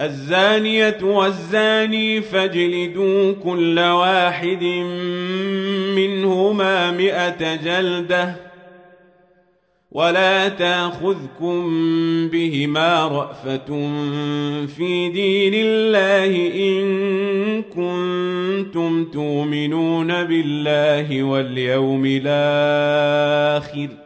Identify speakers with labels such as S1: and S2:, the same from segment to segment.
S1: الزانية والزاني فاجلدوا كل واحد منهما مئة جلدة ولا تأخذكم بهما رأفة في دين الله إن كنتم تؤمنون بالله واليوم الآخر ۖ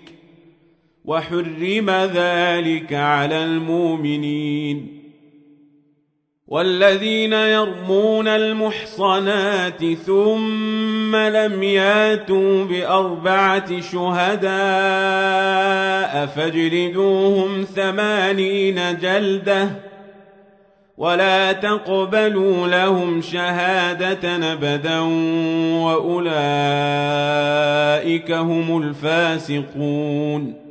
S1: وحرم ذلك على المؤمنين والذين يرمون المحصنات ثم لم ياتوا بأربعة شهداء فاجلدوهم ثمانين جلدة ولا تقبلوا لهم شهادة أبدا وأولئك هم الفاسقون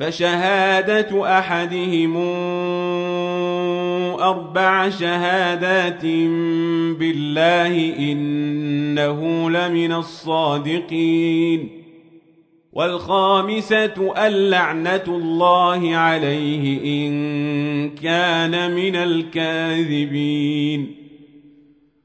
S1: فشهادة أحدهم أربع شهادات بالله إنه لمن الصادقين والخامسة اللعنة الله عليه إن كان من الكاذبين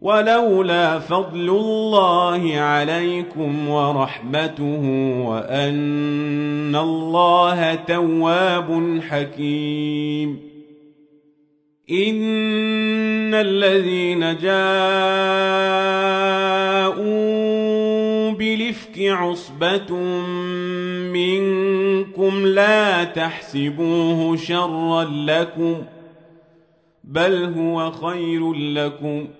S1: ولولا فضل الله عليكم ورحمته وأن الله تواب حكيم. إن الذين جاءوا بلفك عصبة منكم لا تحسبوه شرا لكم بل هو خير لكم ۖ.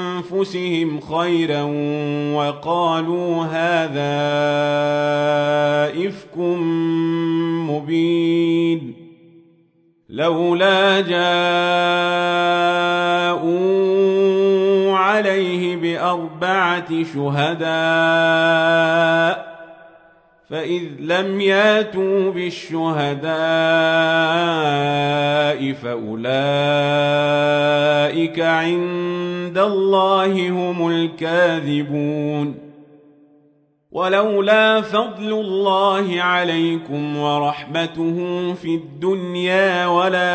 S1: بأنفسهم خيرا وقالوا هذا إفك مبين لولا جاءوا عليه بأربعة شهداء فإذ لم ياتوا بالشهداء فأولئك عند الله هم الكاذبون ولولا فضل الله عليكم ورحمته في الدنيا والآخرة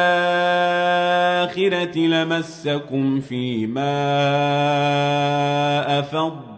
S1: لمسكم فيما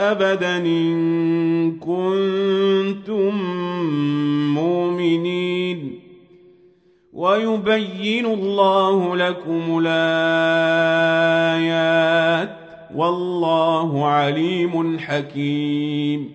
S1: أبدا إن كنتم مؤمنين. ويبين الله لكم الآيات والله عليم حكيم.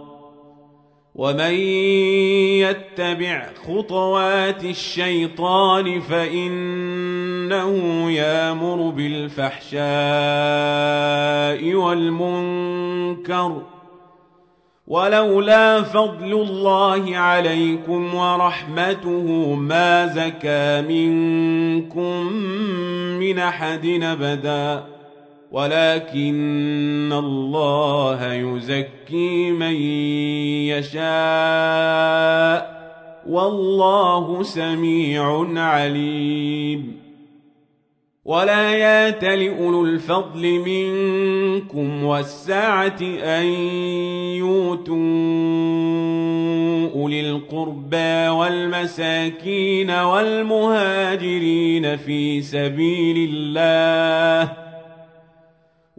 S1: ومن يتبع خطوات الشيطان فإنه يامر بالفحشاء والمنكر ولولا فضل الله عليكم ورحمته ما زكى منكم من أحد أبداً ولكن الله يزكي من يشاء والله سميع عليم. ولا يات لأولو الفضل منكم والسعة أن يؤتوا أولي القربى والمساكين والمهاجرين في سبيل الله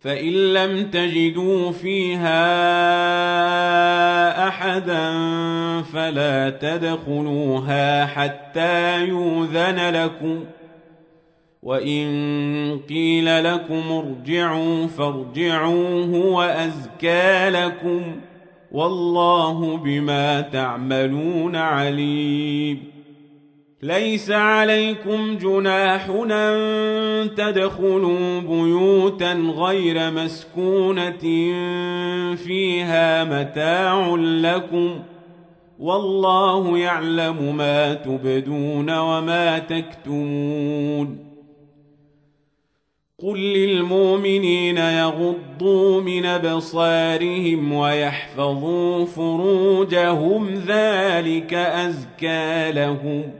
S1: فإن لم تجدوا فيها أحدا فلا تدخلوها حتى يوذن لكم وإن قيل لكم ارجعوا فارجعوا هو أزكى لكم والله بما تعملون عليم ليس عليكم جناح أن تدخلوا بيوتا غير مسكونة فيها متاع لكم والله يعلم ما تبدون وما تكتمون قل للمؤمنين يغضوا من أبصارهم ويحفظوا فروجهم ذلك أزكى لهم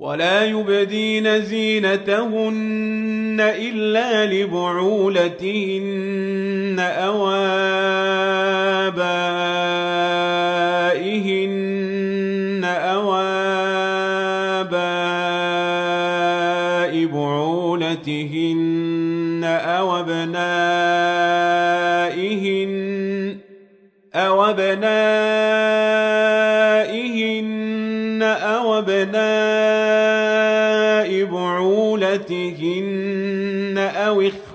S1: ولا يبدين زينتهن إلا لبعولتهن أو آبائهن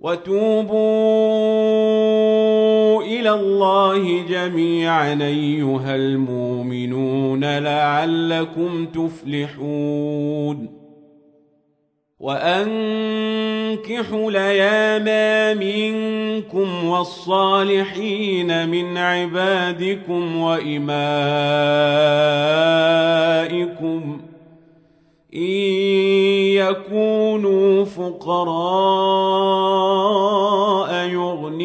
S1: وتوبوا إلى الله جميعا أيها المؤمنون لعلكم تفلحون. وأنكحوا لياما منكم والصالحين من عبادكم وإمائكم إن يكونوا فقراء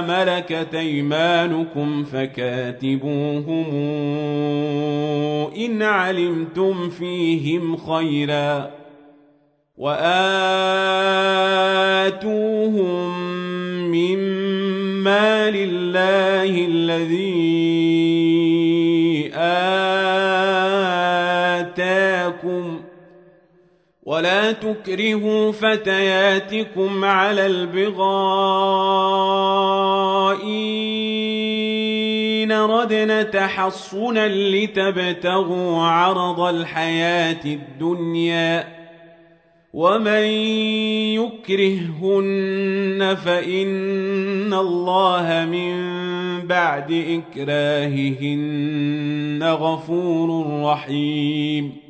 S1: ملكت أيمانكم فكاتبوهم إن علمتم فيهم خيرا وآتوهم مما لله الذي تكرهوا فتياتكم على البغاء إن ردن تحصنا لتبتغوا عرض الحياة الدنيا ومن يكرههن فإن الله من بعد إكراههن غفور رحيم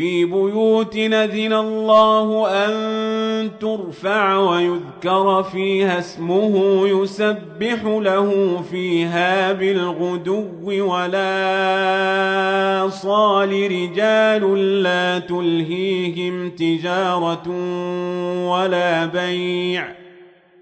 S1: في بيوت نذن الله أن ترفع ويذكر فيها اسمه يسبح له فيها بالغدو ولا صال رجال لا تلهيهم تجارة ولا بيع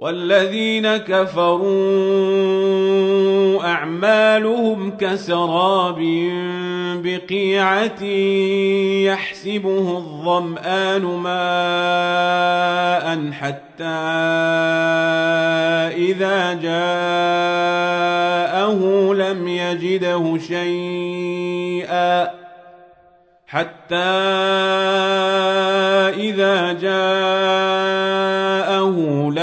S1: والذين كفروا أعمالهم كسراب بقيعة يحسبه الظمآن ماء حتى إذا جاءه لم يجده شيئا حتى إذا جاءه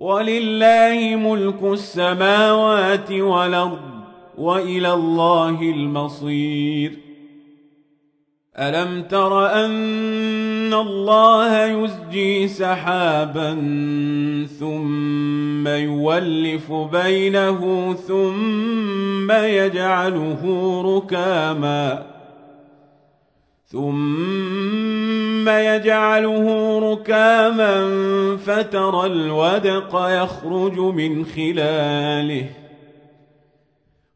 S1: ولله ملك السماوات والأرض وإلى الله المصير. ألم تر أن الله يزجي سحابا ثم يولف بينه ثم يجعله ركاما ثم يجعله ركاما فترى الودق يخرج من خلاله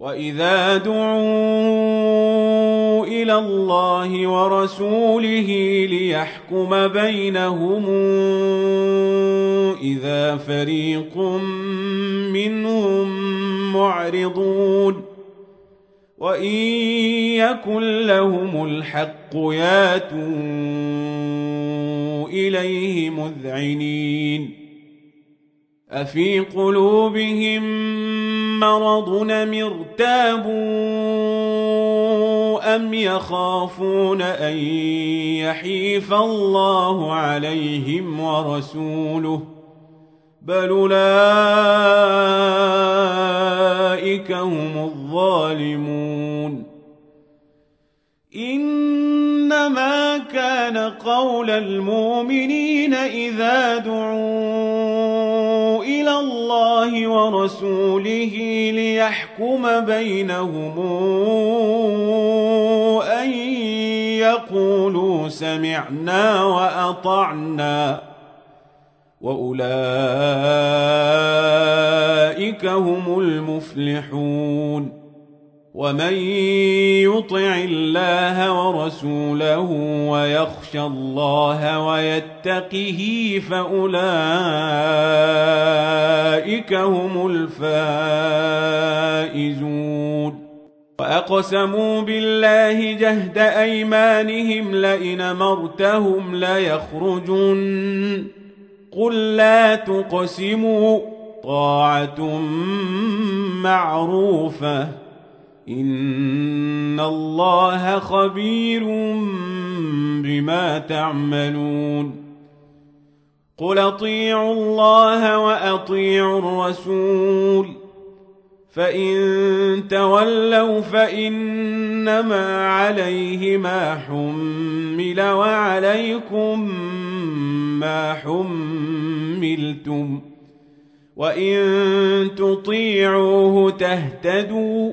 S1: وإذا دعوا إلى الله ورسوله ليحكم بينهم إذا فريق منهم معرضون وإن يكن لهم الحق ياتوا إليه مذعنين أفي قلوبهم مرض ارتابوا أم يخافون أن يحيف الله عليهم ورسوله بل أولئك هم الظالمون إنما كان قول المؤمنين إذا دعوا الله ورسوله ليحكم بينهم أن يقولوا سمعنا وأطعنا وأولئك هم المفلحون ومن يطع الله ورسوله ويخشى الله ويتقه فأولئك هم الفائزون وأقسموا بالله جهد أيمانهم لئن مرتهم ليخرجن قل لا تقسموا طاعة معروفة إن الله خبير بما تعملون قل اطيعوا الله وأطيعوا الرسول فإن تولوا فإنما عليه ما حمل وعليكم ما حملتم وإن تطيعوه تهتدوا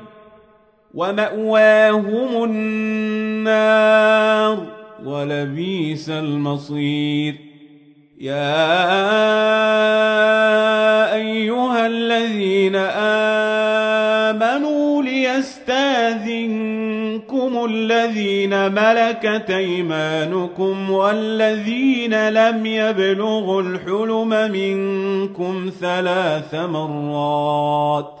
S1: ومأواهم النار ولبيس المصير. يا أيها الذين آمنوا ليستاذنكم الذين ملكت أيمانكم والذين لم يبلغوا الحلم منكم ثلاث مرات.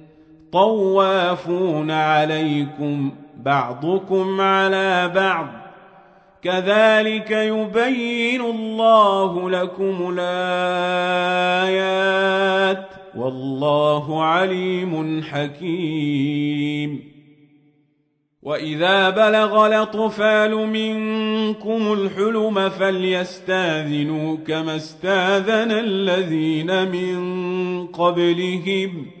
S1: طوافون عليكم بعضكم على بعض. كذلك يبين الله لكم الآيات. والله عليم حكيم. وإذا بلغ الأطفال منكم الحلم فليستاذنوا كما استاذن الذين من قبلهم ۖ.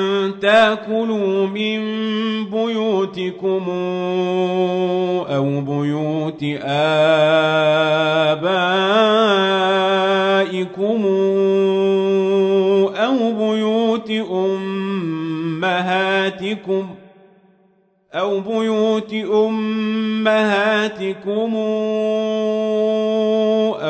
S1: تاكلوا من بيوتكم أو بيوت آبائكم أو بيوت أمهاتكم أو بيوت أمهاتكم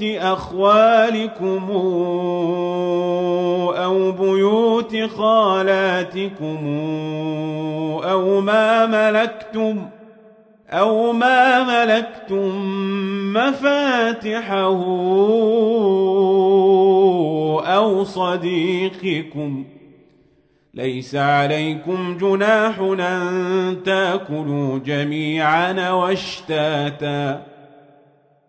S1: بيوت أخوالكم أو بيوت خالاتكم أو ما ملكتم أو ما ملكتم مفاتحه أو صديقكم ليس عليكم جناح أن تأكلوا جميعا واشتاتا